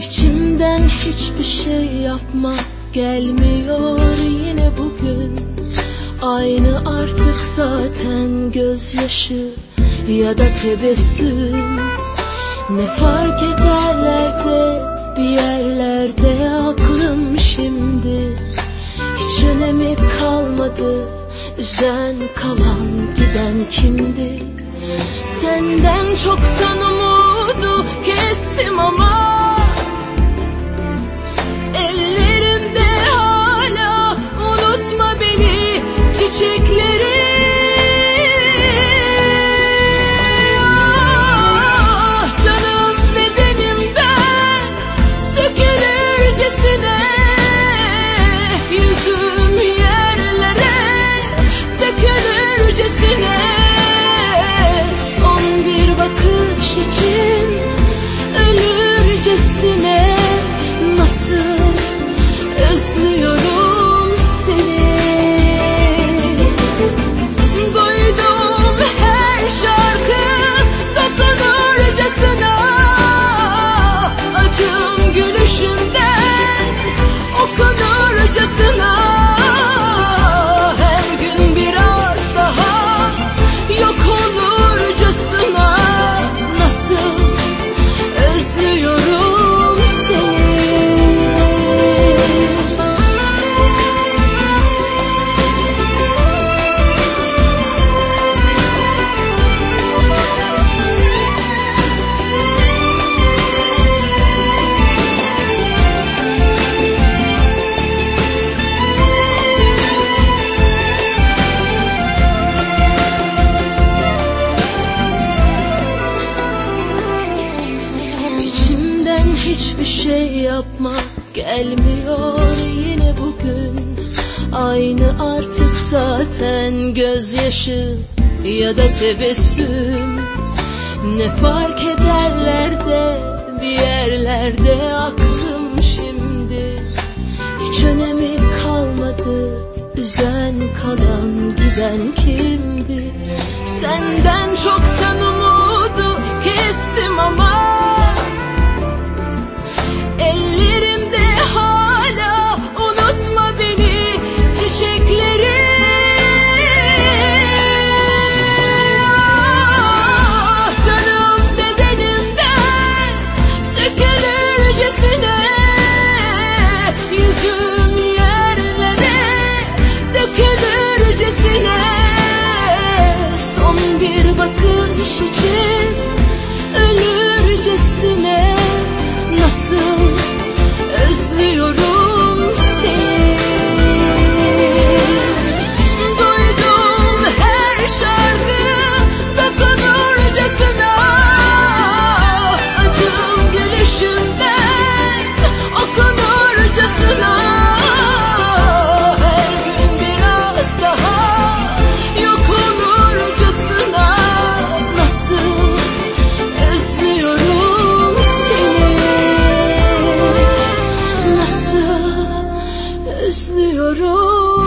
hiçbir şey yapmak gelmiyor yine bugün. Aynı artık zaten gözyaşı ya da tebessüm. Ne fark ederler de bir yerlerde aklım şimdi. Hiç önemi kalmadı üzen kalan giden kimdi? Senden çoktan umudu kestim ama hiçbir şey yapmak gelmiyor yine bugün. Aynı artık zaten gözyaşı ya da tebessüm. Ne fark ederler de bir yerlerde aklım şimdi. Hiç önemi kalmadı üzen kalan giden kimdi? Senden çoktan umudu kestim ama 是世 Özlüyorum